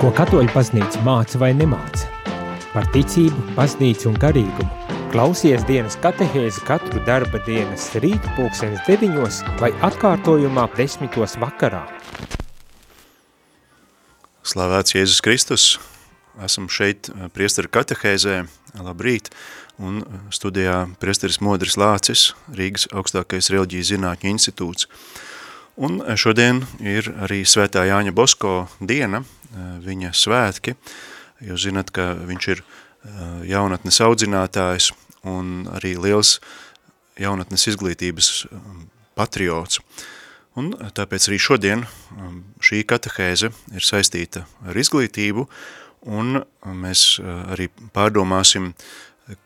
Ko katoļu baznīca māca vai nemāca? Par ticību, baznīcu un garīgumu. Klausies dienas katehēzi katru darba dienas rītu pulksenes deviņos vai atkārtojumā desmitos vakarā. Slavēts Jēzus Kristus! Esam šeit eh, priestara katehēzē. Labrīt! Un eh, studijā priesteris Modris Lācis, Rīgas augstākais reliģijas zinātņu institūts. Un šodien ir arī svētā Jāņa Bosko diena, viņa svētki. Jūs zinat, ka viņš ir jaunatnes audzinātājs un arī liels jaunatnes izglītības patriots. Un tāpēc arī šodien šī katehēze ir saistīta ar izglītību, un mēs arī pārdomāsim,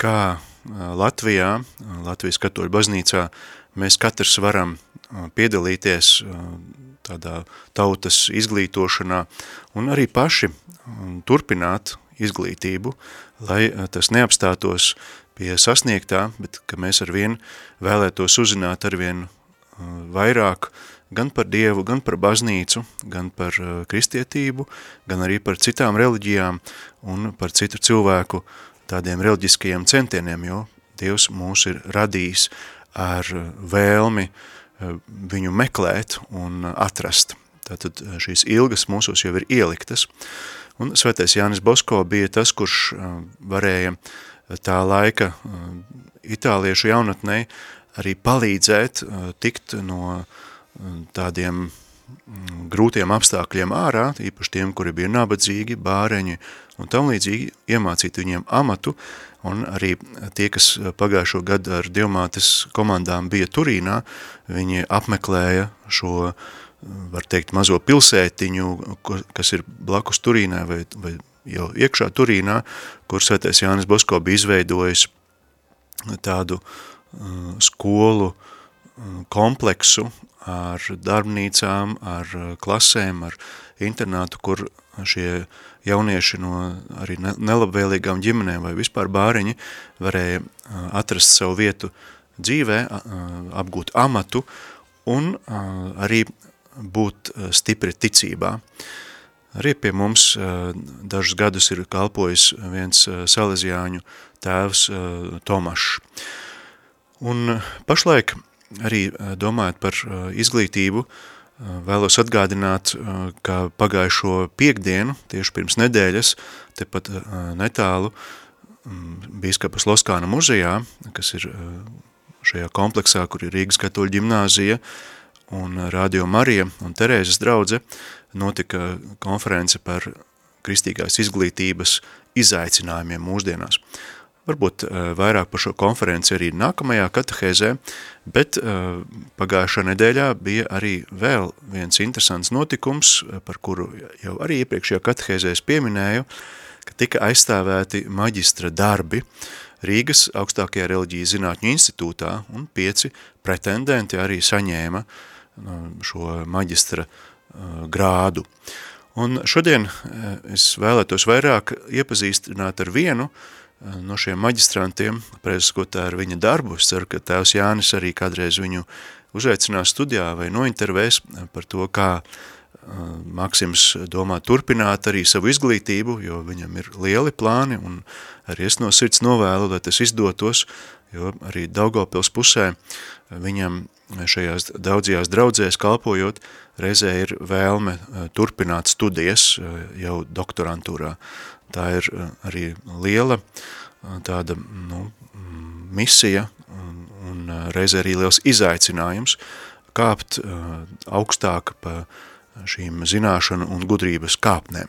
kā Latvijā, Latvijas katoļu baznīcā, mēs katrs varam piedalīties tādā tautas izglītošanā un arī paši turpināt izglītību, lai tas neapstātos pie sasniegtā, bet ka mēs arvien vēlētos uzzināt arvien vairāk gan par Dievu, gan par baznīcu, gan par kristietību, gan arī par citām reliģijām un par citu cilvēku tādiem reliģiskajiem centieniem, jo Dievs mūs ir radījis ar vēlmi uh, viņu meklēt un atrast. Tātad eh, šīs ilgas mūsos jau ir ieliktas. Un svētais Jānis Bosko bija tas, kurš eh, varēja tā laika itāliešu jaunatnei arī palīdzēt tikt no tādiem mm, grūtiem apstākļiem ārā, īpaši tiem, kuri bija nabadzīgi, bāreņi un tam līdzīgi, iemācīt viņiem amatu, Un arī tie, kas pagājušo gadu ar Dievmātes komandām bija Turīnā, viņi apmeklēja šo, var teikt, mazo pilsētiņu, kas ir blakus Turīnai vai, vai jau iekšā Turīnā, kur svētais Jānis Bosko bija izveidojis tādu uh, skolu uh, kompleksu ar darbnīcām, ar klasēm, ar internātu, kur šie jaunieši no arī nelabvēlīgām ģimenēm vai vispār bāriņi varēja atrast savu vietu dzīvē, apgūt amatu un arī būt stipri ticībā. Arī pie mums dažus gadus ir kalpojis viens salezijāņu tēvs Tomašs. Un pašlaik arī domājot par izglītību, uh, Vēlos atgādināt, ka pagājušo piekdienu, tieši pirms nedēļas, tepat netālu, bīskapas Loskāna muzejā, kas ir šajā kompleksā, kur ir Rīgas katoļu ģimnāzija un Radio Marija un Terēzes draudze, notika konference par kristīgās izglītības izaicinājumiem mūsdienās varbūt uh, vairāk par šo konferenci arī nākamajā katehēzē, bet uh, pagājušā nedēļā bija arī vēl viens interesants notikums, uh, par kuru jau arī iepriekšējā katehēzē es pieminēju, ka tika aizstāvēti maģistra darbi Rīgas augstākajā reliģijas zinātņu institūtā, un pieci pretendenti arī saņēma šo maģistra grādu. Un šodien es vēlētos vairāk iepazīstināt ar vienu no šiem maģistrantiem, prezeskot ar viņa darbu. Es ceru, ka tēvs Jānis arī kādreiz viņu uzaicinās studijā vai nointervēs par to, kā Maksims domā turpināt arī savu izglītību, jo viņam ir lieli plāni un arī es no sirds novēlu, lai tas izdotos, jo arī Daugavpils pusē viņam šajās daudzajās draudzēs kalpojot, reizē ir vēlme turpināt studijas jau doktorantūrā tā ir eh, arī liela eh, tāda nu, misija un, eh, reizē arī liels izaicinājums kāpt augstāk pa šīm zināšanu un gudrības kāpnēm.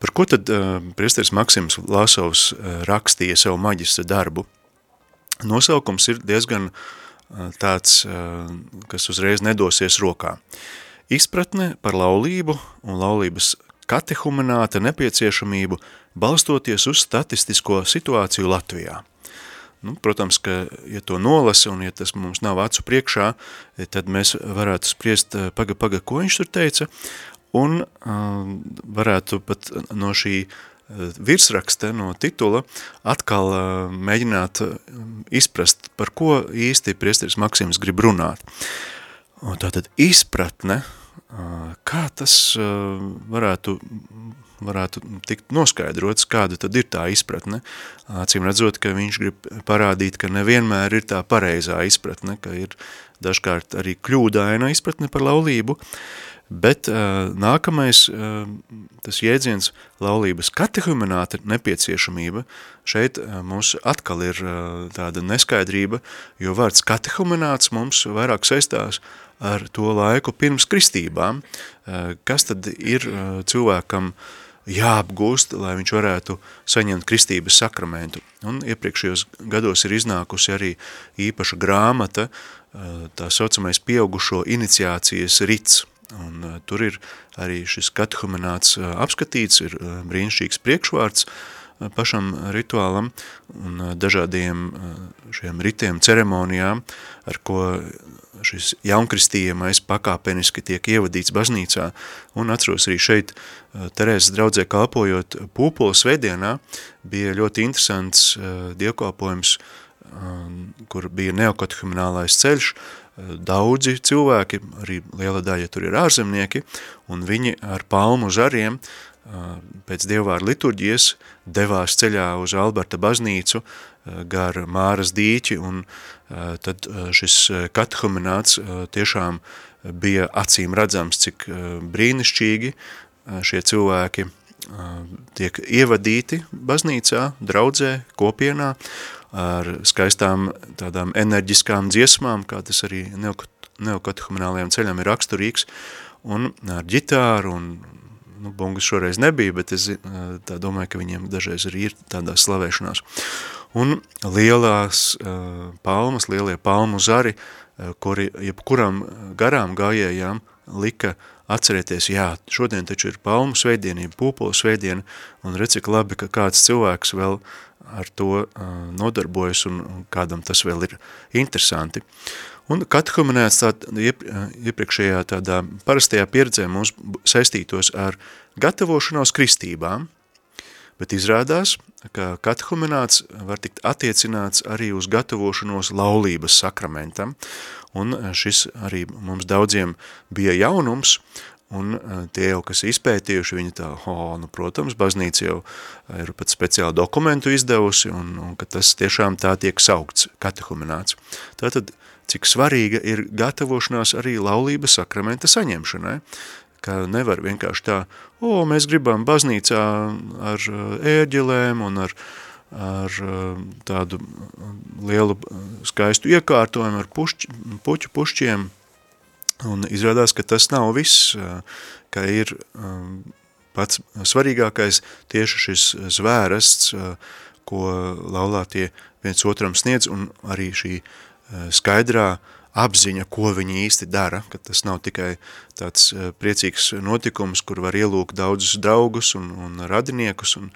Par ko tad priesteris Maksims Lāsovs rakstīja savu maģistra darbu? Nosaukums ir diezgan tāds, kas uzreiz nedosies rokā. Izpratne par laulību un laulības katehumināta nepieciešamību balstoties uz statistisko situāciju Latvijā. Nu, protams, ka, ja to nolasa un ja tas mums nav acu priekšā, tad mēs varētu spriest, eh, paga, paga, ko viņš tur teica, un uh, varētu pat no šī uh, virsraksta, no titula, atkal uh, mēģināt uh, izprast, par ko īsti priesteris Maksims grib runāt. Un tātad izpratne, kā tas varētu varētu tikt noskaidrots, kāda tad ir tā izpratne. Acīm redzot, ka viņš grib parādīt, ka nevienmēr ir tā pareizā izpratne, ka ir dažkārt arī kļūdaina izpratne par laulību, bet nākamais, tas jēdziens laulības katehumināta nepieciešamība, šeit mums atkal ir tāda neskaidrība, jo vārds katehumināts mums vairāk saistās ar to laiku pirms kristībām, uh, kas tad ir uh, cilvēkam jāapgūst, lai viņš varētu saņemt kristības sakramentu. Un iepriekšējos gados ir iznākusi arī īpaša grāmata, tā saucamais pieaugušo iniciācijas rits, Un, tur ir arī šis katehumenāts uh, apskatīts, ir brīnišķīgs priekšvārds uh, pašam rituālam un uh, dažādiem uh, šiem ritiem, ceremonijām, ar ko šis jaunkristījumies pakāpeniski tiek ievadīts baznīcā. Un atceros arī šeit uh, Terēzes draudzē kalpojot pūpola svētdienā, bija ļoti interesants uh, dievkalpojums, uh, kur bija neokatehuminālais ceļš, uh, daudzi cilvēki, arī liela daļa tur ir ārzemnieki, un viņi ar palmu žariem pēc dievvāra liturģijas devās ceļā uz Alberta baznīcu gar Māras dīķi, un tad šis katehumināts tiešām bija acīm redzams, cik brīnišķīgi šie cilvēki tiek ievadīti baznīcā, draudzē, kopienā, ar skaistām tādām enerģiskām dziesmām, kā tas arī neokatehuminālajām ceļām ir raksturīgs, un ar ģitāru, un nu, bungas šoreiz nebija, bet es tā domāju, ka viņiem dažreiz arī ir tādās slavēšanās. Un lielās uh, palmas, lielie palmu zari, uh, kuri jebkuram garām gājējām lika atcerēties, jā, šodien taču ir palmu svētdienība, pūpolu svētdiena, un redz, cik labi, ka kāds cilvēks vēl ar to nodarbojas un, un kādam tas vēl ir interesanti. Un katehumenēts tā, iepriekšējā tādā parastajā pieredzē mums saistītos ar gatavošanos kristībām, bet izrādās, ka katehumenāts var tikt attiecināts arī uz gatavošanos laulības sakramentam, un šis arī mums daudziem bija jaunums, Un eh, tie jau, kas izpētījuši, viņi tā, oh, nu, protams, baznīca jau ir pat speciālu dokumentu izdevusi, un, un ka tas tiešām tā tiek saukts, katehumināts. Tātad, cik svarīga ir gatavošanās arī laulības sakramenta saņemšanai, ka nevar vienkārši tā, o, mēs gribam baznīcā ar eh, ērģelēm un ar, ar eh, tādu lielu skaistu iekārtojumu, ar pušķi, puķu pušķiem, Un izrādās, ka tas nav viss, ka ir pats svarīgākais tieši šis zvērests, ko laulātie viens otram sniedz, un arī šī skaidrā apziņa, ko viņi īsti dara, ka tas nav tikai tāds priecīgs notikums, kur var ielūkt daudzus draugus un, un radiniekus un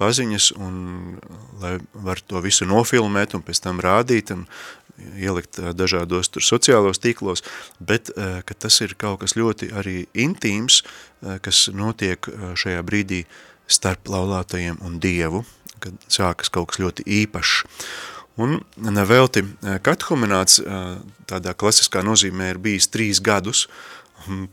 paziņas, un lai var to visu nofilmēt un pēc tam rādīt un ielikt dažādos tur sociālos tīklos, bet ka tas ir kaut kas ļoti arī intīms, kas notiek šajā brīdī starp laulātajiem un Dievu, kad sākas kaut kas ļoti īpašs. Un nevelti katehumināts tādā klasiskā nozīmē ir bijis trīs gadus,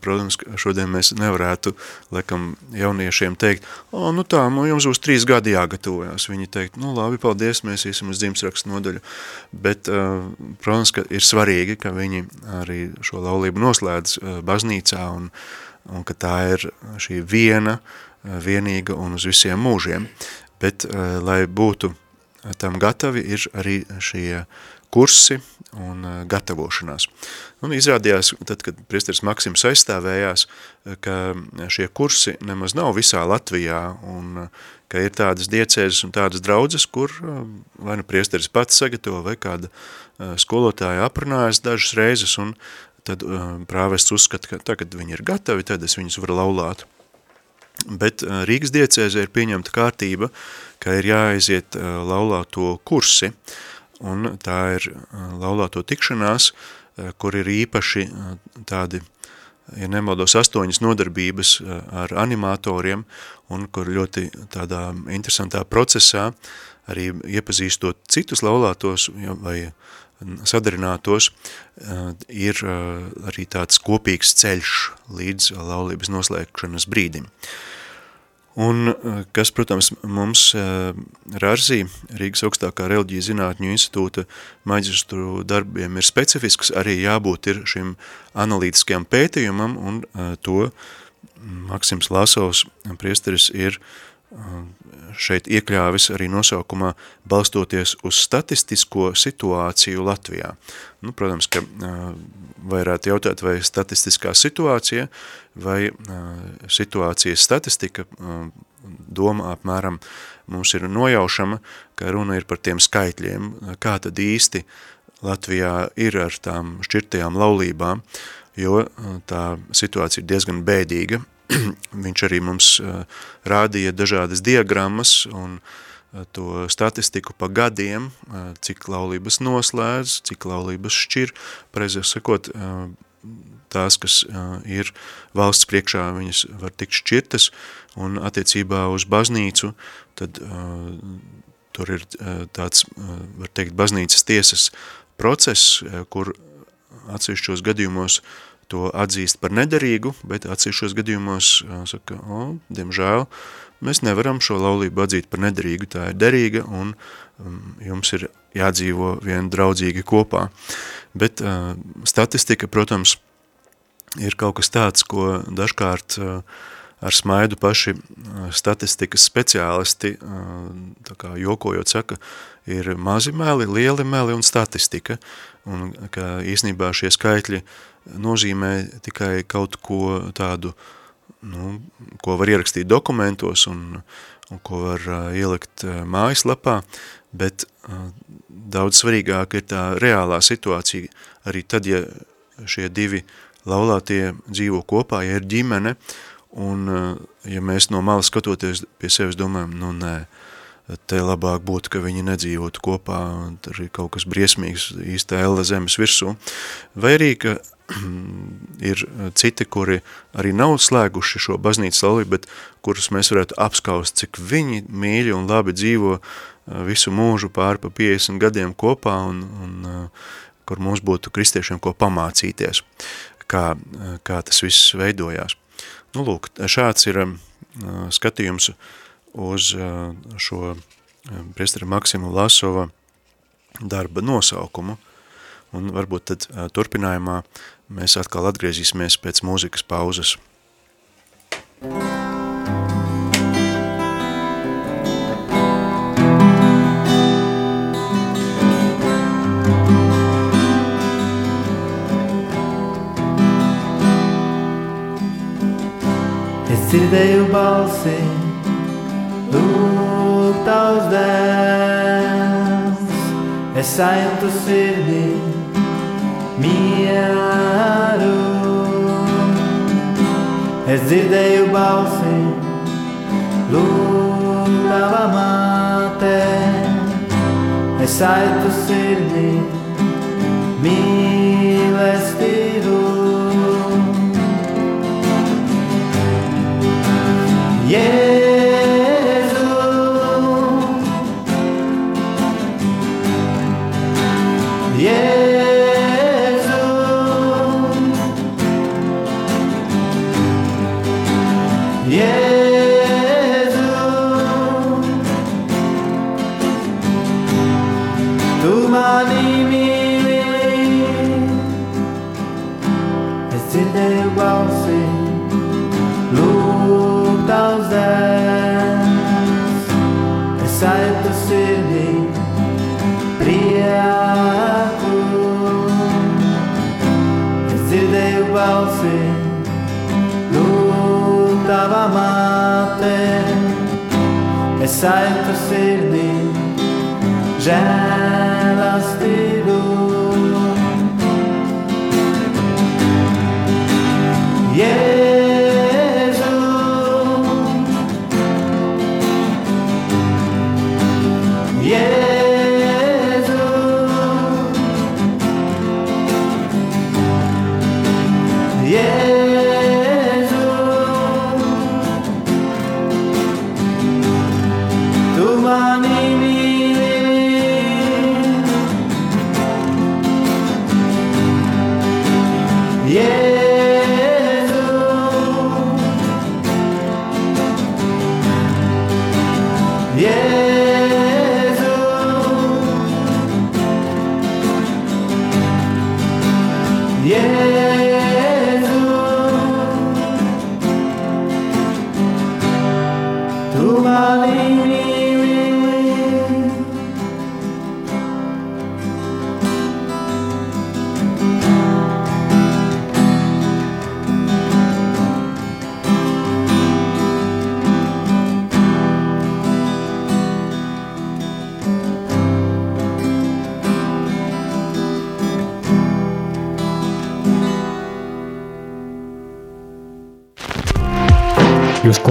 Protams, šodien mēs nevarētu, laikam, jauniešiem teikt, o, nu tā, nu jums būs trīs gadi jāgatavojās. Viņi teikt, nu labi, paldies, mēs iesim uz dzimtsrakstu nodaļu. Bet, protams, ka ir svarīgi, ka viņi arī šo laulību noslēdz baznīcā un, un ka tā ir šī viena, vienīga un uz visiem mūžiem. Bet, lai būtu tam gatavi, ir arī šie kursi un uh, gatavošanās. Un izrādījās, tad, kad priesteris Maksims aizstāvējās, uh, ka šie kursi nemaz nav visā Latvijā un uh, ka ir tādas diecēzes un tādas draudzes, kur vai nu priesteris pats sagatavo vai kāda skolotāja aprunājas dažas reizes un tad prāvests uzskata, ka tagad viņi ir gatavi, tad es viņus varu laulāt. Bet Rīgas diecēzē ir pieņemta kārtība, ka ir jāaiziet laulāto kursi, un tā ir laulāto tikšanās, kur ir īpaši tādi, ja nemaldos, astoņas nodarbības ar animatoriem, un kur ļoti tādā interesantā procesā, arī iepazīstot citus laulātos vai sadarinātos, ir arī tāds kopīgs ceļš līdz laulības noslēgšanas brīdim. Un kas, protams, mums Rārzī, Rīgas augstākā reliģija zinātņu institūta maģistru darbiem ir specifisks, arī jābūt ir šim analītiskajam pētījumam, un to Maksims Lasovs priesteris ir šeit iekļāvis arī nosaukumā balstoties uz statistisko situāciju Latvijā. Nu, protams, ka varētu jautāt, vai statistiskā situācija vai situācijas statistika doma apmēram mums ir nojaušama, ka runa ir par tiem skaitļiem, kā tad īsti Latvijā ir ar tām šķirtajām laulībām, jo tā situācija ir diezgan bēdīga, viņš arī mums rādīja dažādas diagrammas un to statistiku pa gadiem, cik laulības noslēdz, cik laulības šķir, pareizāk sakot, tās, kas ir valsts priekšā, viņas var tikt šķirtas, un attiecībā uz baznīcu, tad tur ir tāds, var teikt, baznīcas tiesas process, kur atsevišķos gadījumos to atzīst par nederīgu, bet atsevišķos gadījumos saka, o, diemžēl, mēs nevaram šo laulību atzīt par nederīgu, tā ir derīga un um, jums ir jādzīvo vien draudzīgi kopā. Bet uh, statistika, protams, ir kaut kas tāds, ko dažkārt uh, ar smaidu paši uh, statistikas speciālisti, uh, tā kā jokojot saka, ir mazi meli, lieli meli un statistika, un ka īsnībā šie skaitļi nozīmē tikai kaut ko tādu, nu, ko var ierakstīt dokumentos un, un ko var ielikt mājaslapā, bet daudz svarīgāk ir tā reālā situācija. Arī tad, ja šie divi laulātie dzīvo kopā, ja ir ģimene, un ja mēs no malas skatoties pie sevis domājam, nu nē, te labāk būtu, ka viņi nedzīvotu kopā, tur ir kaut kas briesmīgs īsta elle zemes virsū, vai arī, ka ir citi, kuri arī nav slēguši šo baznīcas laulību, bet kurus mēs varētu apskaust, cik viņi mīļi un labi dzīvo visu mūžu pāri pa 50 gadiem kopā un, un kur mums būtu kristiešiem ko pamācīties, kā, kā tas viss veidojās. Nu, lūk, šāds ir skatījums uz šo priestara Maksimu Lasova darba nosaukumu, un varbūt tad turpinājumā Mēs atkal atgriezīsimies pēc mūzikas pauzes. Es dzirdēju balsi, lūk tavs dēls, es sajūtu sirdī, mieru. Es dzirdēju balsi, lūk, tava māte, es aitu sirdī, sai a já.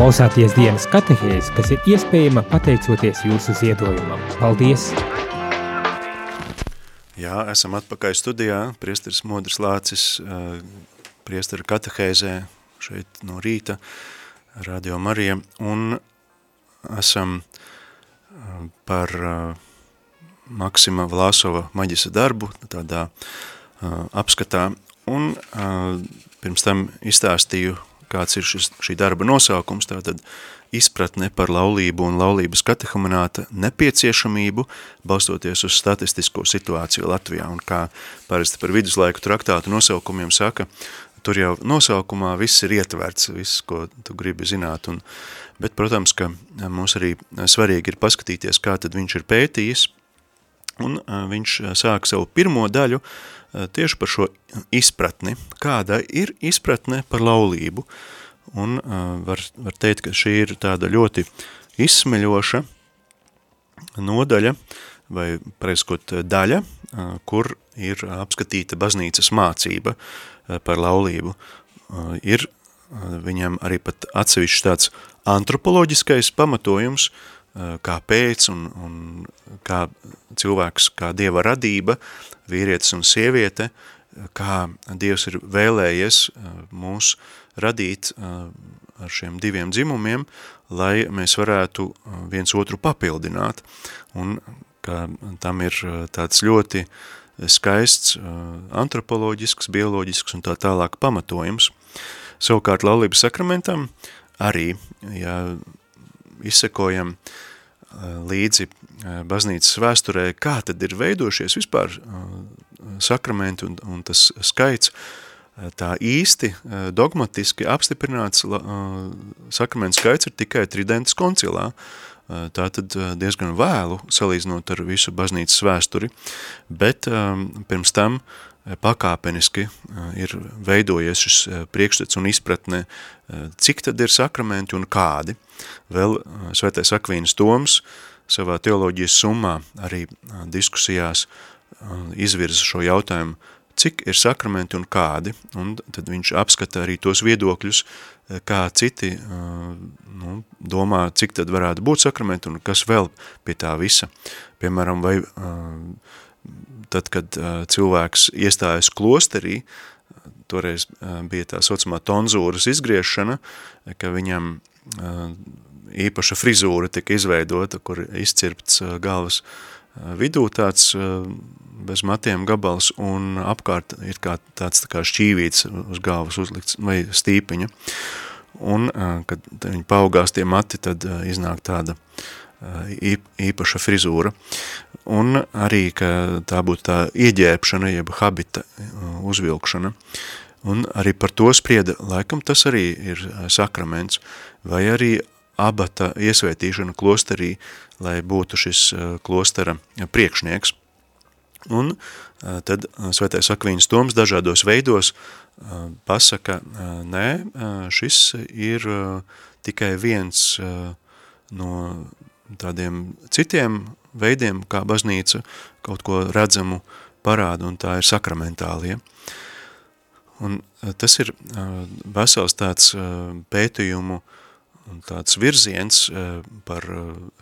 Klausāties dienas katehēzi, kas ir iespējama pateicoties jūsu ziedojumam. Paldies! Jā, esam atpakaļ studijā. Priesteris Modris Lācis, priestera katehēzē šeit no rīta, Radio Marija, un esam par Maksima Vlasova maģisa darbu tādā apskatā, un pirms tam izstāstīju, kāds ir šis, šī darba nosaukums, tātad izpratne par laulību un laulības katehumenāta nepieciešamību, balstoties uz statistisko situāciju Latvijā, un kā parasti par viduslaiku traktātu nosaukumiem saka, tur jau nosaukumā viss ir ietverts, viss, ko tu gribi zināt, un, bet, protams, ka mums arī svarīgi ir paskatīties, kā tad viņš ir pētījis, un viņš sāk savu pirmo daļu tieši par šo izpratni, kāda ir izpratne par laulību, un var, var teikt, ka šī ir tāda ļoti izsmeļoša nodaļa, vai preiskot daļa, kur ir apskatīta baznīcas mācība par laulību. Ir viņam arī pat atsevišķs tāds antropoloģiskais pamatojums, kāpēc un, un kā cilvēks, kā dieva radība, vīrietis un sieviete, kā dievs ir vēlējies mūs radīt ar šiem diviem dzimumiem, lai mēs varētu viens otru papildināt, un ka tam ir tāds ļoti skaists antropoloģisks, bioloģisks un tā tālāk pamatojums. Savukārt laulības sakramentam arī, ja izsekojam līdzi baznīcas vēsturē, kā tad ir veidojušies vispār sakramenti un, un tas skaits, tā īsti dogmatiski apstiprināts sakraments skaits ir tikai Tridentes koncilā, tā tad diezgan vēlu salīdzinot ar visu baznīcas vēsturi, bet pirms tam pakāpeniski ir veidojies šis priekšstats un izpratne, cik tad ir sakramenti un kādi. Vēl svētais Akvīnas Toms savā teoloģijas summā arī diskusijās izvirza šo jautājumu, cik ir sakramenti un kādi, un tad viņš apskata arī tos viedokļus, kā citi nu, domā, cik tad varētu būt sakramenti un kas vēl pie tā visa. Piemēram, vai tad, kad cilvēks iestājas klosterī, toreiz bija tā saucamā tonzūras izgriešana, ka viņam īpaša frizūra tika izveidota, kur izcirpts galvas vidū tāds bez matiem gabals un apkārt ir kā tāds tā kā šķīvīts uz galvas uzlikts vai stīpiņa. Un, kad viņi paaugās tie mati, tad iznāk tāda īpaša frizūra. Un arī, ka tā būtu tā ieģēpšana, jeb habita uzvilkšana. Un arī par to sprieda, laikam tas arī ir sakraments, vai arī abata iesvētīšana klosterī, lai būtu šis klostera priekšnieks. Un tad svētais Akvīns Toms dažādos veidos pasaka, nē, šis ir tikai viens no tādiem citiem veidiem, kā baznīca kaut ko redzamu parāda, un tā ir sakramentālie. Un tas ir vesels tāds pētījumu tāds virziens par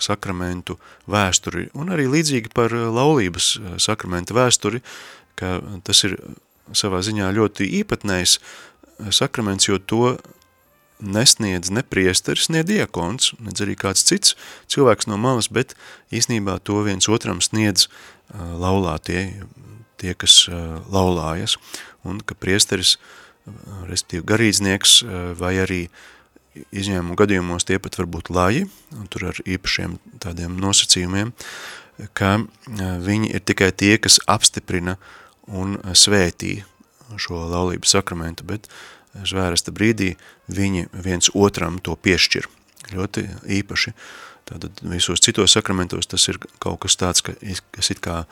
sakramentu vēsturi, un arī līdzīgi par laulības sakramenta vēsturi, ka tas ir savā ziņā ļoti īpatnējs sakraments, jo to nesniedz ne priesteris, ne diakons, nedz arī kāds cits cilvēks no malas, bet īsnībā to viens otram sniedz uh, laulātie, tie, kas uh, laulājas, un ka priesteris, uh, respektīvi garīdznieks, uh, vai arī izņēmumu gadījumos tie pat var būt laji, un tur ar īpašiem tādiem nosacījumiem, ka uh, viņi ir tikai tie, kas apstiprina un svētī šo laulības sakramentu, bet uh, zvērsta brīdī viņi viens otram to piešķir. Ļoti īpaši. Tātad visos citos sakramentos tas ir kaut kas tāds, ka, kas it kā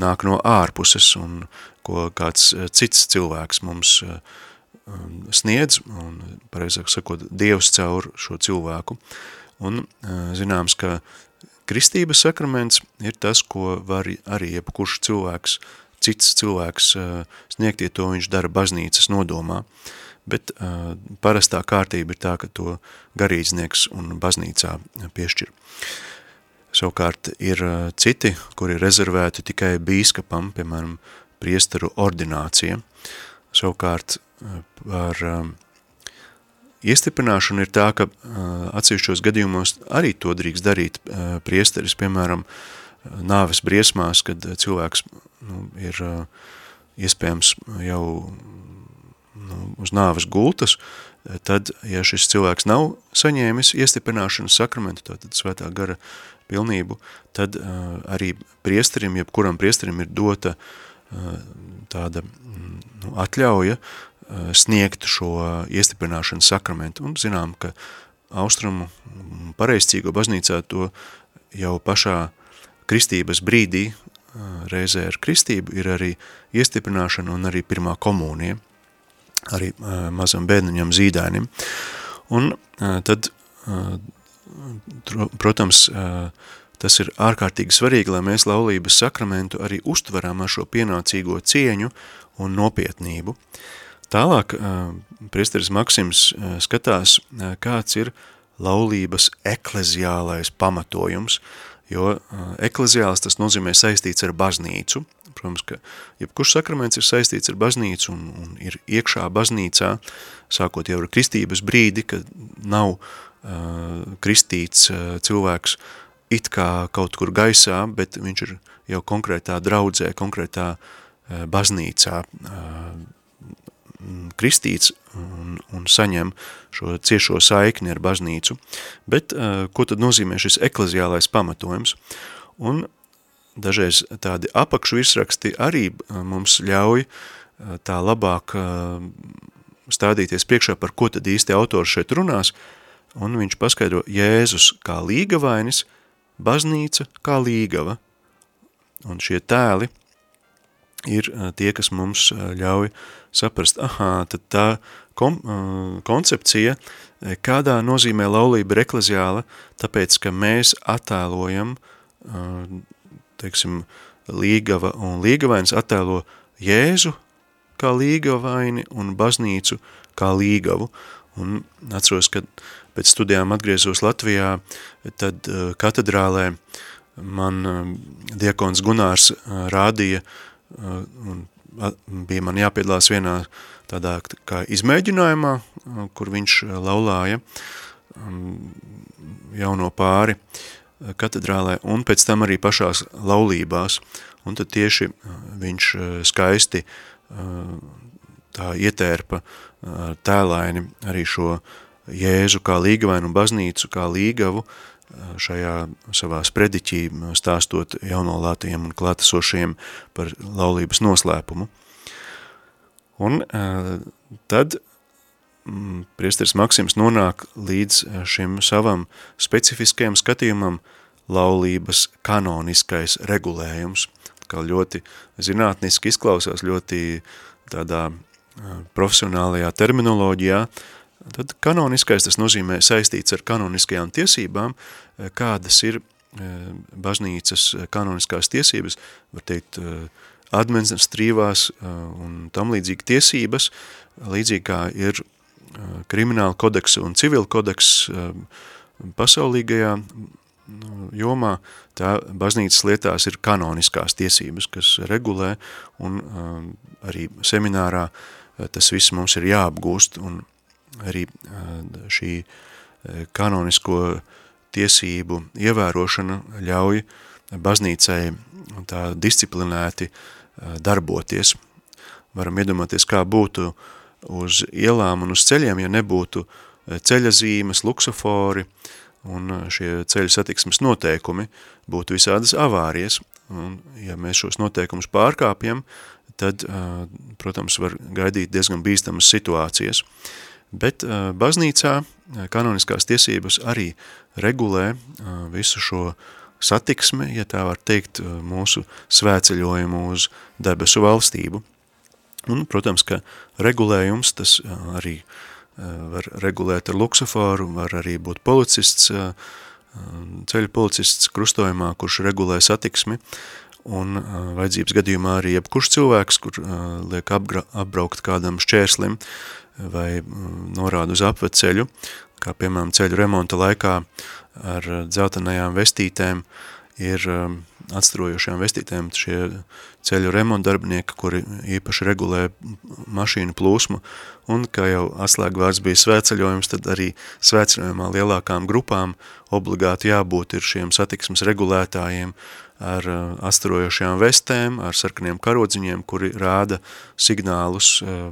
nāk no ārpuses un ko kāds eh, cits cilvēks mums eh, um, sniedz, un pareizāk sakot, Dievs caur šo cilvēku. Un eh, zināms, ka kristības sakraments ir tas, ko var arī jebkurš cilvēks cits cilvēks sniegtie to viņš dara baznīcas nodomā, bet parastā kārtība ir tā, ka to garīdznieks un baznīcā piešķir. Savukārt ir citi, kuri rezervēti tikai bīskapam, piemēram, priesteru ordinācija. Savukārt par iestiprināšanu ir tā, ka atsevišķos gadījumos arī to drīkst darīt priesteris, piemēram, nāves briesmās, kad cilvēks nu, ir iespējams jau nu, uz nāves gultas, tad, ja šis cilvēks nav saņēmis iestiprināšanas sakramentu, tātad svētā gara pilnību, tad uh, arī priesterim, jebkuram priesterim ir dota uh, tāda nu, atļauja uh, sniegt šo iestiprināšanas sakramentu. Un zinām, ka austrumu pareizcīgo baznīcā to jau pašā kristības brīdī, reizē ar kristību, ir arī iestiprināšana un arī pirmā komunija, arī mazam bērniņam zīdainim. Un tad, protams, tas ir ārkārtīgi svarīgi, lai mēs laulības sakramentu arī uztveram ar šo pienācīgo cieņu un nopietnību. Tālāk priesteris Maksims skatās, kāds ir laulības ekleziālais pamatojums, jo ekleziāls tas nozīmē saistīts ar baznīcu. Protams, ka jebkurš sakraments ir saistīts ar baznīcu un, un ir iekšā baznīcā, sākot jau ar kristības brīdi, kad nav uh, kristīts uh, cilvēks it kā kaut kur gaisā, bet viņš ir jau konkrētā draudzē, konkrētā uh, baznīcā uh, kristīts un, un saņem šo ciešo saikni ar baznīcu. Bet uh, ko tad nozīmē šis ekleziālais pamatojums? Un dažreiz tādi apakšu virsraksti arī uh, mums ļauj uh, tā labāk uh, stādīties priekšā, par ko tad īsti autors šeit runās, un viņš paskaidro Jēzus kā līgavainis, baznīca kā līgava. Un šie tēli ir tie, kas mums ļauj saprast, aha, tad tā kom, koncepcija, kādā nozīmē laulība ir ekleziāla, tāpēc, ka mēs attēlojam, teiksim, līgava un līgavains attēlo Jēzu kā līgavaini un baznīcu kā līgavu. Un atceros, kad pēc studijām atgriezos Latvijā, tad katedrālē man diakons Gunārs rādīja un bija man jāpiedalās vienā tādā kā izmēģinājumā, kur viņš laulāja jauno pāri katedrālē un pēc tam arī pašās laulībās. Un tad tieši viņš skaisti tā ietērpa tēlaini arī šo Jēzu kā līgavainu baznīcu kā līgavu, šajā savā sprediķī stāstot jaunolātajiem un klātesošiem par laulības noslēpumu. Un tad priesteris Maksims nonāk līdz šim savam specifiskajam skatījumam laulības kanoniskais regulējums, kā ļoti zinātniski izklausās, ļoti tādā profesionālajā terminoloģijā, Tad kanoniskais tas nozīmē saistīts ar kanoniskajām tiesībām, eh, kādas ir eh, baznīcas kanoniskās tiesības, var teikt, eh, administratīvās un tam līdzīgi tiesības, līdzīgi kā ir krimināla kodeksa un civila kodeks pasaulīgajā nu, jomā, tā baznīcas lietās ir kanoniskās tiesības, kas regulē, un arī seminārā tas viss mums ir jāapgūst, un arī šī kanonisko tiesību ievērošana ļauj baznīcai tā disciplinēti darboties. Varam iedomāties, kā būtu uz ielām un uz ceļiem, ja nebūtu ceļa zīmes, luksofori un šie ceļu satiksmes noteikumi, būtu visādas avārijas. Un, ja mēs šos noteikumus pārkāpjam, tad, protams, var gaidīt diezgan bīstamas situācijas. Bet uh, baznīcā uh, kanoniskās tiesības arī regulē uh, visu šo satiksmi, ja tā var teikt, mūsu svēceļojumu uz debesu valstību. Un, protams, ka regulējums tas arī var regulēt ar luksaforu, var arī būt policists, ceļu policists krustojumā, kurš regulē satiksmi. un vajadzības gadījumā arī jebkurš cilvēks, kur liek apgra, apbraukt kādam šķērslim vai norāda uz apveceļu, kā piemēram ceļu remonta laikā ar dzeltenajām vestītēm, ir atstarojošajām vestītēm. Šie ceļu remonta darbinieki, kuri īpaši regulē mašīnu plūsmu, un, kā jau atslēgvārds bija svētceļojums, tad arī svētceļojumā lielākām grupām obligāti jābūt ir šiem satiksmes regulētājiem, ar uh, astarojošajām vestēm, ar sarkaniem karodziņiem, kuri rāda signālus uh,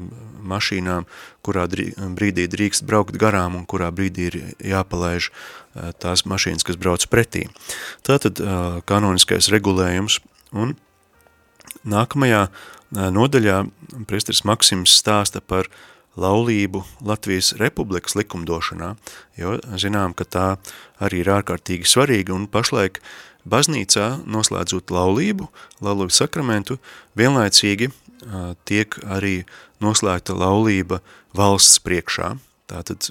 mašīnām, kurā brīdī drīkst braukt garām un kurā brīdī ir jāpalaiž uh, tās mašīnas, kas brauc pretī. Tātad kanoniskais regulējums un nākamajā nodaļā priesteris Maksims stāsta par laulību Latvijas republikas likumdošanā, jo zinām, ka tā arī ir ārkārtīgi svarīga un pašlaik uh, baznīcā noslēdzot laulību, laulības sakramentu, vienlaicīgi tiek arī noslēgta laulība valsts priekšā. Tātad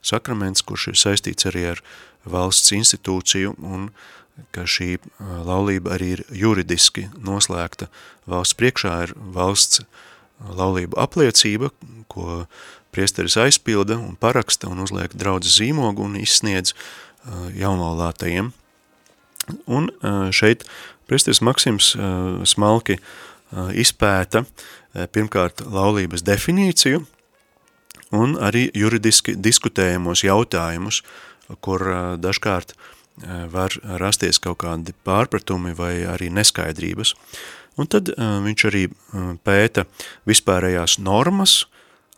sakraments, kurš ir saistīts arī ar valsts institūciju un ka šī laulība arī ir juridiski noslēgta valsts priekšā, ir valsts laulība apliecība, ko priesteris aizpilda un paraksta un uzliek draudzes zīmogu un izsniedz jaunlaulātajiem. Un šeit priesteris Maksims smalki izpēta pirmkārt laulības definīciju un arī juridiski diskutējamos jautājumus, kur dažkārt var rasties kaut kādi pārpratumi vai arī neskaidrības. Un tad viņš arī pēta vispārējās normas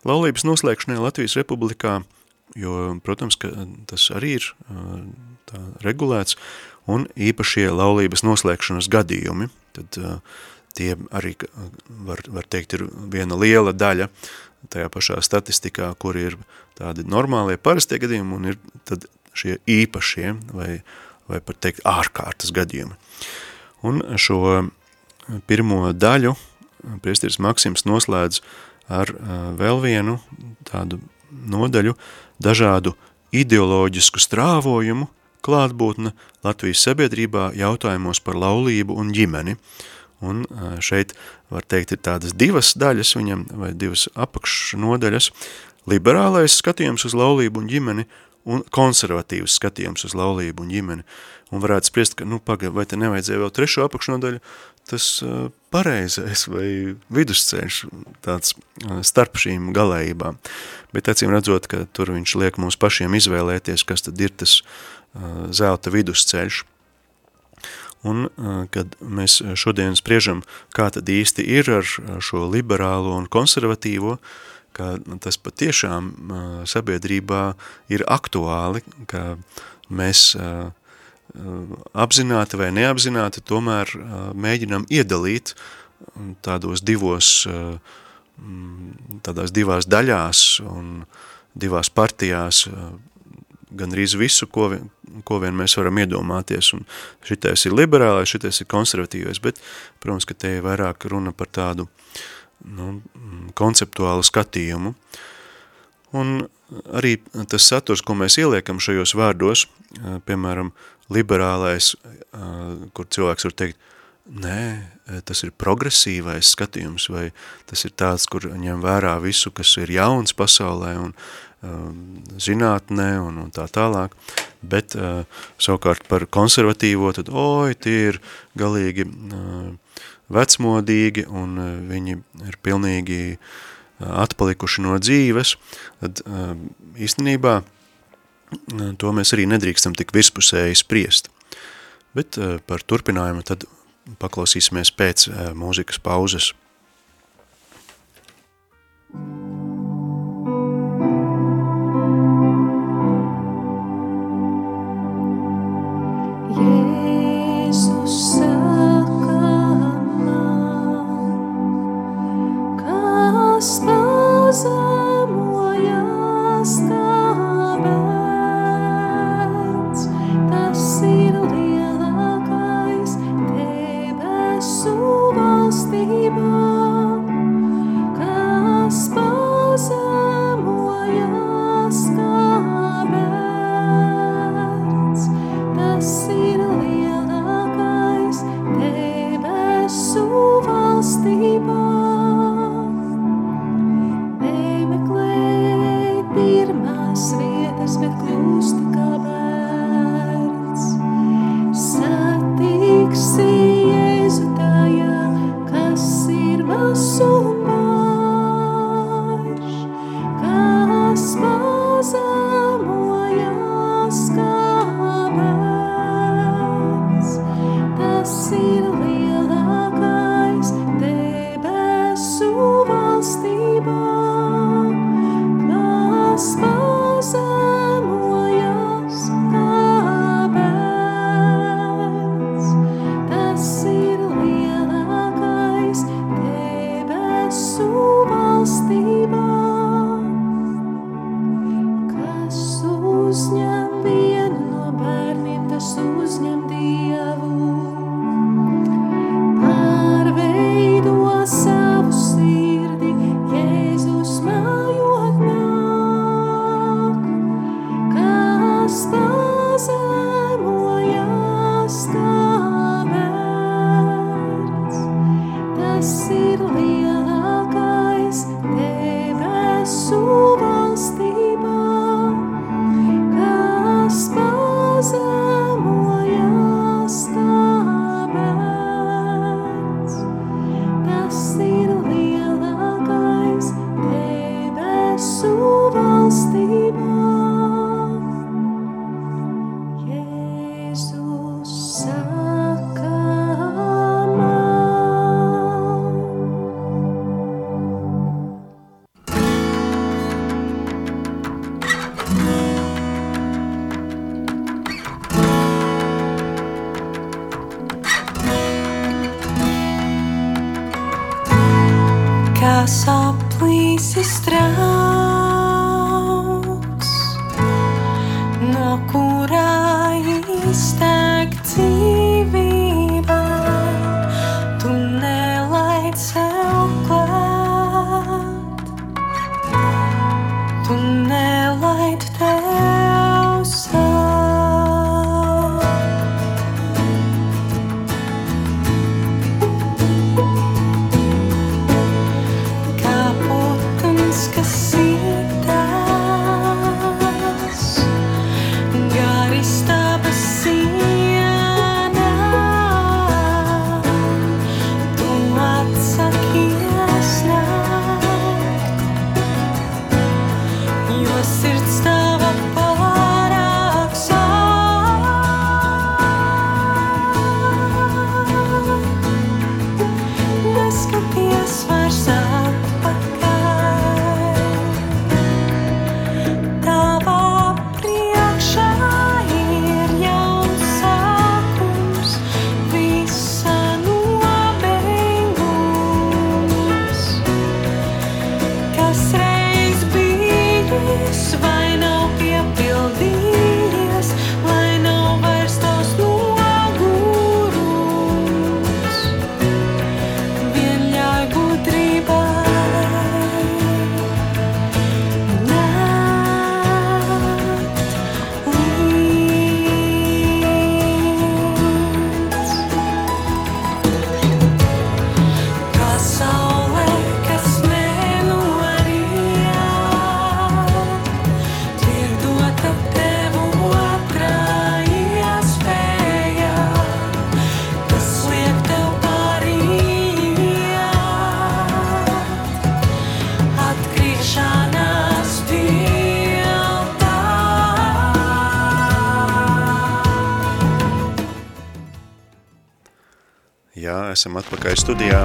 laulības noslēgšanai Latvijas republikā, jo, protams, ka tas arī ir tā regulēts, un īpašie laulības noslēgšanas gadījumi, tad uh, tie arī, var, var teikt, ir viena liela daļa tajā pašā statistikā, kur ir tādi normālie parastie gadījumi un ir tad šie īpašie vai, vai pat teikt ārkārtas gadījumi. Un šo pirmo daļu priesteris Maksims noslēdz ar uh, vēl vienu tādu nodaļu dažādu ideoloģisku strāvojumu, klātbūtne Latvijas sabiedrībā jautājumos par laulību un ģimeni. Un šeit, var teikt, ir tādas divas daļas viņam, vai divas apakšnodaļas, liberālais skatījums uz laulību un ģimeni un konservatīvs skatījums uz laulību un ģimeni. Un varētu spriest, ka, nu, paga, vai te nevajadzēja vēl trešo apakšnodaļu, tas uh, pareizais vai vidusceļš tāds uh, starp šīm galējībām. Bet acīm redzot, ka tur viņš liek mums pašiem izvēlēties, kas tad ir tas uh, zelta vidusceļš. Un, kad mēs šodien spriežam, kā tad īsti ir ar šo liberālo un konservatīvo, ka tas patiešām sabiedrībā ir aktuāli, ka mēs apzināti vai neapzināti tomēr mēģinam iedalīt tādos divos, tādās divās daļās un divās partijās gan arī visu, ko, vien, ko vien mēs varam iedomāties. Un šitais ir liberālais, šitais ir konservatīvais, bet, protams, ka te ir vairāk runa par tādu nu, konceptuālu skatījumu. Un arī tas saturs, ko mēs ieliekam šajos vārdos, piemēram, liberālais, kur cilvēks var teikt, nē, tas ir progresīvais skatījums, vai tas ir tāds, kur ņem vērā visu, kas ir jauns pasaulē, un Um, zinātnē un, un tā tālāk, bet uh, savukārt par konservatīvo, tad oi, tie ir galīgi uh, vecmodīgi un uh, viņi ir pilnīgi uh, atpalikuši no dzīves, tad uh, īstenībā uh, to mēs arī nedrīkstam tik virspusēji spriest. Bet uh, par turpinājumu tad paklausīsimies pēc uh, mūzikas pauzes. Thank you. Jesus. Esam atpakaļ studijā.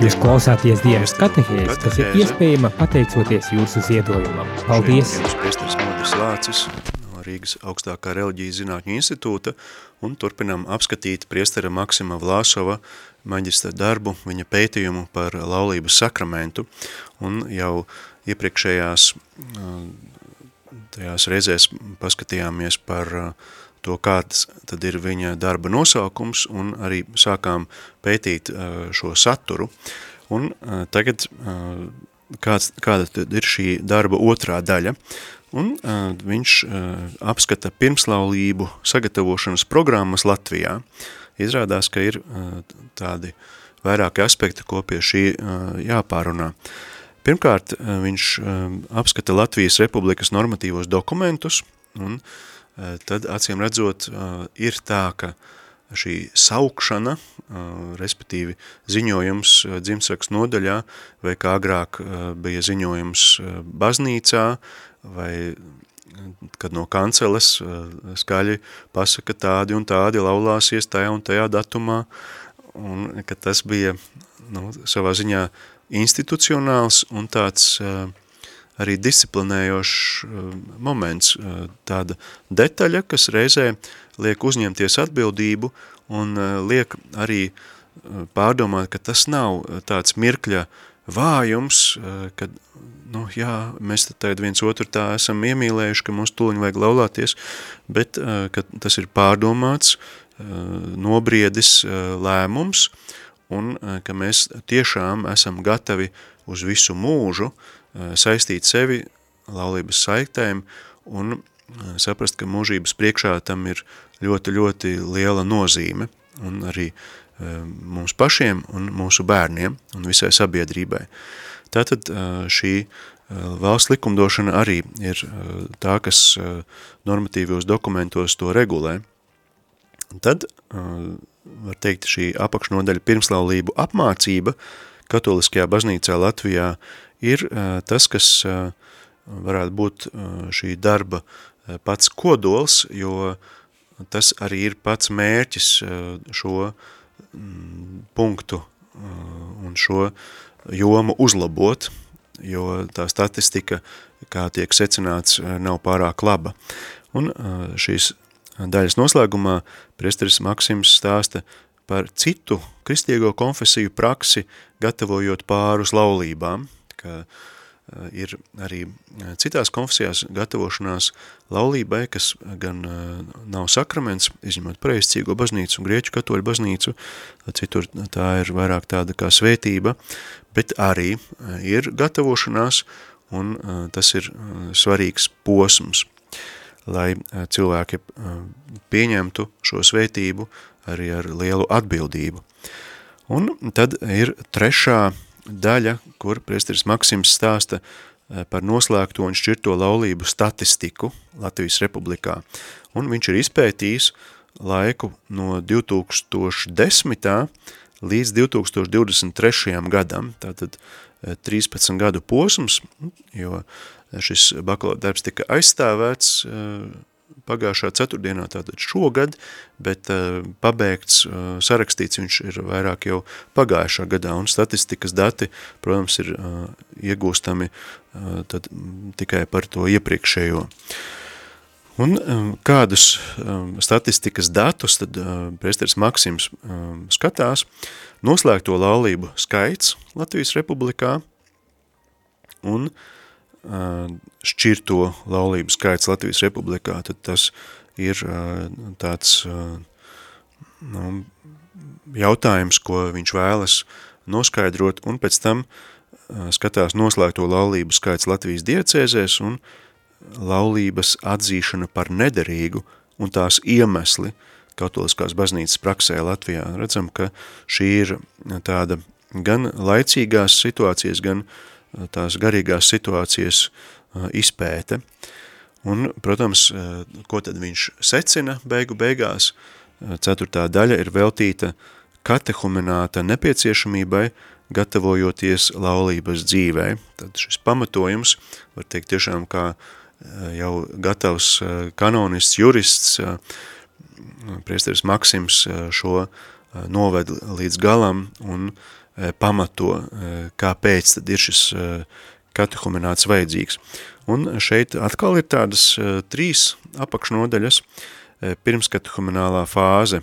Jūs Raidījumā klausāties dienas Priesteru katehēzi, kas ir iespējama pateicoties jūsu ziedojumam. Paldies! Šodienas priesteris Modris Lācis no Rīgas augstākā reliģijas zinātņu institūta un turpinām apskatīt priestera Maksima Vlašova maģistra darbu, viņa pētījumu par laulības sakramentu un jau iepriekšējās tajās reizēs paskatījāmies par uh, to, kāds tad ir viņa darba nosaukums un arī sākām pētīt šo saturu. Un tagad kāds, kāda tad ir šī darba otrā daļa. Un viņš apskata pirmslaulību sagatavošanas programmas Latvijā. Izrādās, ka ir tādi vairāki aspekti, ko pie šī jāpārunā. Pirmkārt, viņš apskata Latvijas Republikas normatīvos dokumentus, un uh, tad, acīm redzot, uh, ir tā, ka šī saukšana, uh, respektīvi ziņojums dzimtsrakstu nodaļā, vai kā agrāk bija ziņojums baznīcā, vai kad no kanceles skaļi pasaka tādi un tādi laulāsies tajā un tajā datumā, un ka tas bija nu, savā ziņā institucionāls un tāds uh, arī disciplinējošs uh, moments, uh, tāda detaļa, kas reizē liek uzņemties atbildību un uh, liek arī uh, pārdomāt, ka tas nav tāds mirkļa vājums, kad, nu, jā, mēs tad viens otru tā esam iemīlējuši, ka mums tuliņ vajag laulāties, bet ka tas ir pārdomāts, nobriedis lēmums, un ka mēs tiešām esam gatavi uz visu mūžu saistīt sevi laulības saitēm un saprast, ka mūžības priekšā tam ir ļoti, ļoti liela nozīme un arī mums pašiem un mūsu bērniem un visai sabiedrībai. Tātad šī valsts likumdošana arī ir tā, kas normatīvos dokumentos to regulē. Tad, var teikt, šī apakšnodaļa pirmslaulību apmācība katoliskajā baznīcā Latvijā ir tas, kas varētu būt šī darba pats kodols, jo tas arī ir pats mērķis šo mm, punktu un šo jomu uzlabot, jo tā statistika, kā tiek secināts, nav pārāk laba. Un šīs daļas noslēgumā priesteris Maksims stāsta par citu kristīgo konfesiju praksi, gatavojot pārus laulībām, ka ir arī citās konfesijās gatavošanās laulībai, kas gan nav sakraments, izņemot preizcīgo baznīcu un grieķu katoļu baznīcu, citur tā ir vairāk tāda kā svētība, bet arī ir gatavošanās, un tas ir svarīgs posms, lai cilvēki pieņemtu šo svētību arī ar lielu atbildību. Un tad ir trešā daļa, kur priesteris Maksims stāsta par noslēgto un šķirto laulību statistiku Latvijas republikā. Un viņš ir izpētījis laiku no 2010. līdz 2023. gadam, tātad 13 gadu posms, jo šis bakalaura darbs tika aizstāvēts pagājušā ceturtdienā, tātad šogad, bet uh, pabeigts, uh, sarakstīts viņš ir vairāk jau pagājušā gadā, un statistikas dati, protams, ir uh, iegūstami tad, tikai par to iepriekšējo. Un kādus statistikas datus tad priesteris Maksims skatās, noslēgto laulību skaits Latvijas republikā un uh, šķirto laulību skaits Latvijas republikā, tad tas ir tāds nu, jautājums, ko viņš vēlas noskaidrot, un pēc tam skatās noslēgto laulību skaits Latvijas diecēzēs un laulības atzīšana par nederīgu un tās iemesli katoliskās baznīcas praksē Latvijā. Redzam, ka šī ir tāda gan laicīgās situācijas, gan uh, tās garīgās situācijas izpēte. Un, protams, ko tad viņš secina beigu beigās? Ceturtā daļa ir veltīta katehumināta nepieciešamībai, gatavojoties laulības dzīvē. Tad šis pamatojums, var teikt tiešām kā jau gatavs kanonists, jurists, priesteris Maksims šo noved līdz galam un uh, pamato, eh, kāpēc tad ir šis eh, katehumināts vajadzīgs. Un šeit atkal ir tādas trīs apakšnodaļas. Pirmskatehuminālā fāze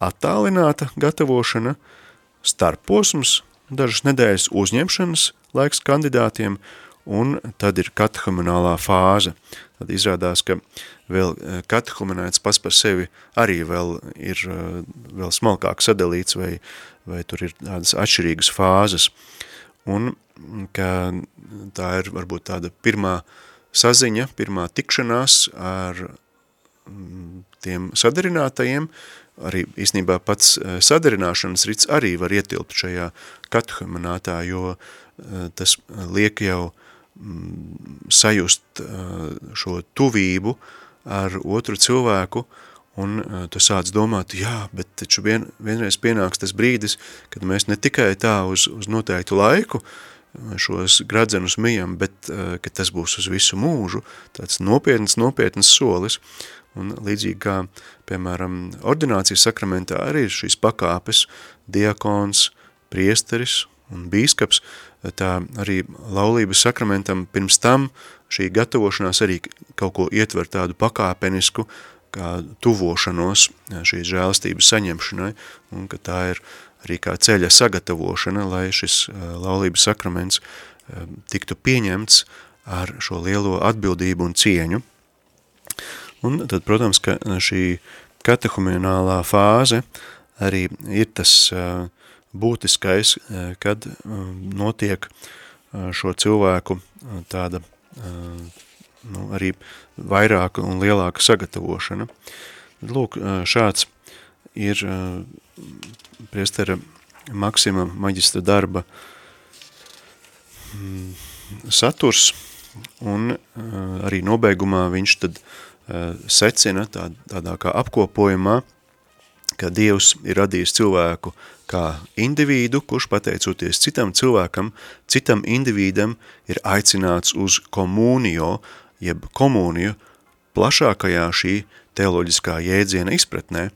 attālināta gatavošana, starposms, dažas nedēļas uzņemšanas laiks kandidātiem, un tad ir katehuminālā fāze. Tad izrādās, ka vēl katehumenēts pats par sevi arī vēl ir vēl smalkāk sadalīts vai vai tur ir tādas atšķirīgas fāzes. Un ka tā ir varbūt tāda pirmā saziņa, pirmā tikšanās ar mm, tiem sadarinātajiem, arī īstenībā pats e, sadarināšanas rits arī var ietilpt šajā katehumenātā, jo e, tas liek jau mm, sajust e, šo tuvību ar otru cilvēku, uh, Un tu sāc domāt, jā, bet taču vien, vienreiz pienāks tas brīdis, kad mēs ne tikai tā uz, uz noteiktu laiku šos gradzenus mijam, bet ka tas būs uz visu mūžu, tāds nopietns, nopietns solis. Un līdzīgi kā, piemēram, ordinācijas sakramentā arī ir šīs pakāpes, diakons, priesteris un bīskaps, tā arī laulības sakramentam pirms tam šī gatavošanās arī kaut ko ietver tādu pakāpenisku, kā tuvošanos šīs žēlastības saņemšanai, un ka tā ir arī kā ceļa sagatavošana, lai šis laulības sakraments tiktu pieņemts ar šo lielo atbildību un cieņu. Un tad, protams, ka šī katehumenālā fāze arī ir tas būtiskais, kad notiek šo cilvēku tāda nu, arī vairāka un lielāka sagatavošana. Lūk, šāds ir priestera Maksima maģistra darba mm, saturs, un arī nobeigumā viņš tad secina tā, tādā kā apkopojumā, ka Dievs ir radījis cilvēku kā individu, kurš pateicoties citam cilvēkam, citam individam ir aicināts uz komunio, jeb komuniju, plašākajā šī teoloģiskā jēdziena izpratnē,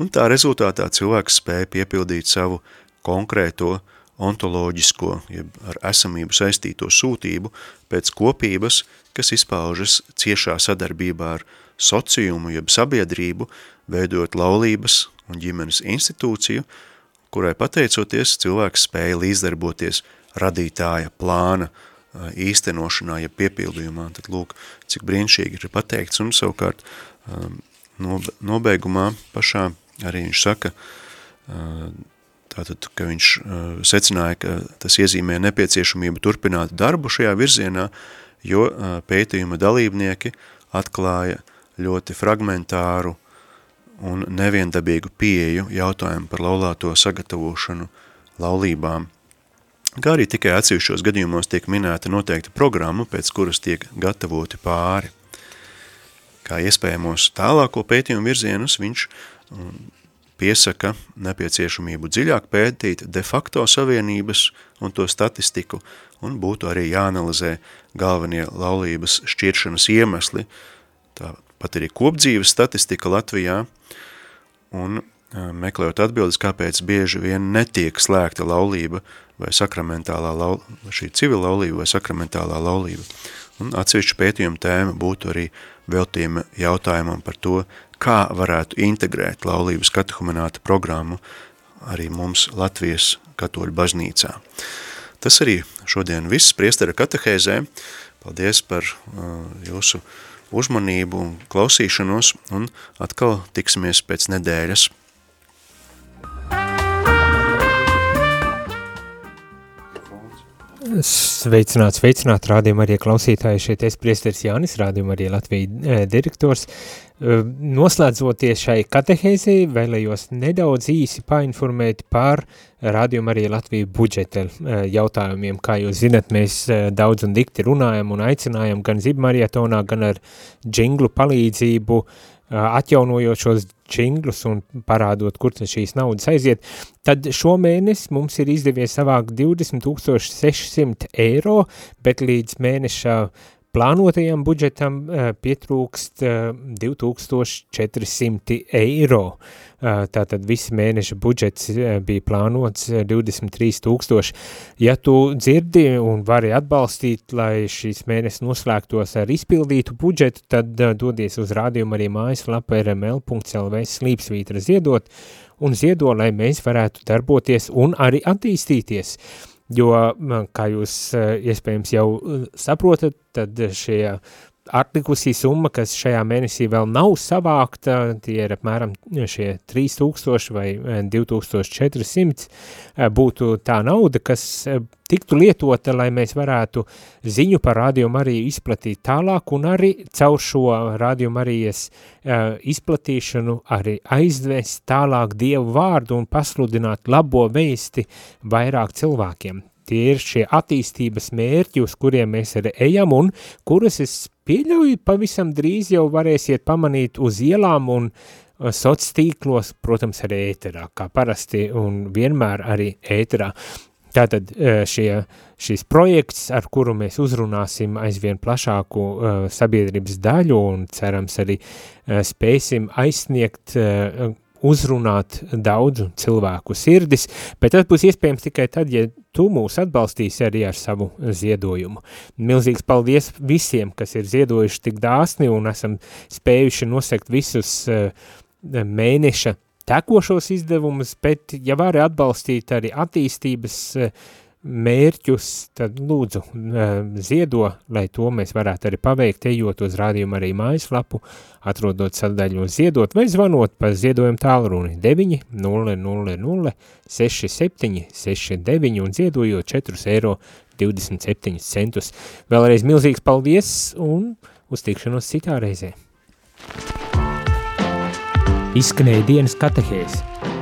un tā rezultātā cilvēks spēja piepildīt savu konkrēto ontoloģisko, jeb ar esamību saistīto sūtību pēc kopības, kas izpaužas ciešā sadarbībā ar sociumu, jeb sabiedrību, veidot laulības un ģimenes institūciju, kurai pateicoties cilvēks spēja līdzdarboties radītāja plāna īstenošanā, ja piepildījumā, tad lūk, cik brīnišķīgi ir pateikts, un savukārt nobeigumā pašā arī viņš saka, tātad, ka viņš secināja, ka tas iezīmē nepieciešamību turpināt darbu šajā virzienā, jo pētījuma dalībnieki atklāja ļoti fragmentāru un neviendabīgu pieeju jautājumu par laulāto sagatavošanu laulībām. Kā arī tikai atsevišķos gadījumos tiek minēta noteikta programma, pēc kuras tiek gatavoti pāri. Kā iespējamos tālāko pētījumu virzienus viņš piesaka nepieciešamību dziļāk pētīt de facto savienības un to statistiku, un būtu arī jāanalizē galvenie laulības šķiršanas iemesli, tāpat arī kopdzīves statistika Latvijā, un meklējot atbildes, kāpēc bieži vien netiek slēgta laulība vai sakramentālā laulība, šī civila laulība vai sakramentālā laulība. Un atsevišķa pētījuma tēma būtu arī veltījuma jautājumam par to, kā varētu integrēt laulības katehumenāta programmu arī mums Latvijas katoļu baznīcā. Tas arī šodien viss priestara katehēzē. Paldies par uh, jūsu uzmanību un klausīšanos, un atkal tiksimies pēc nedēļas. Sveicināts, sveicināt rādījumu arī klausītāji šeit es priesteris Jānis, rādījumu arī Latvija e, direktors. E, noslēdzoties šai katehēzei, vēlējos nedaudz īsi painformēt par rādījumu arī Latviju budžeta e, jautājumiem. Kā jūs zinat, mēs daudz un dikti runājam un aicinājam gan zibmarietonā, gan ar džinglu palīdzību atjaunojot šos džinglus un parādot, kur šīs naudas aiziet, tad šomēnes mums ir izdevies savākt 20 600 eiro, bet līdz mēneša plānotajam budžetam pietrūkst 2400 eiro. Tātad visi mēneša budžets bija plānots 23 tūkstoši. Ja tu dzirdi un vari atbalstīt, lai šīs mēnesis noslēgtos ar izpildītu budžetu, tad dodies uz rādījumu arī mājaslapu rml.lv slīpsvītra ziedot un ziedo, lai mēs varētu darboties un arī attīstīties. Jo, kā jūs iespējams jau saprotat, tad šie atlikusī summa, kas šajā mēnesī vēl nav savākta, tie ir apmēram šie 3000 vai 2400, eh, būtu tā nauda, kas eh, tiktu lietota, lai mēs varētu ziņu par Radio Mariju izplatīt tālāk un arī caur šo Radio Marijas izplatīšanu arī aizvest tālāk Dievu vārdu un pasludināt labo vēsti vairāk cilvēkiem. Tie ir šie attīstības mērķi, uz kuriem mēs arī ejam un kurus es pieļauju pavisam drīz jau varēsiet pamanīt uz ielām un uh, soc tīklos, protams, arī ēterā, kā parasti un vienmēr arī ēterā. Tātad uh, šie, šis projekts, ar kuru mēs uzrunāsim aizvien plašāku uh, sabiedrības daļu un cerams arī uh, spēsim aizsniegt uh, uzrunāt daudzu cilvēku sirdis, bet tas būs iespējams tikai tad, ja tu mūs atbalstīsi arī ar savu ziedojumu. Milzīgs paldies visiem, kas ir ziedojuši tik dāsni un esam spējuši nosekt visus uh, mēneša tekošos izdevumus, bet ja vari atbalstīt arī attīstības uh, mērķus, tad lūdzu ziedo, lai to mēs varētu arī paveikt, ejot uz rādījumu arī mājaslapu, atrodot sadaļu ziedot vai zvanot pa ziedojumu tālruni 9 0 0 0 6 7 6 9 un ziedojot 4 eiro 27 centus. Vēlreiz milzīgs paldies un uz tikšanos citā reizē. Izskanēja dienas katehēs.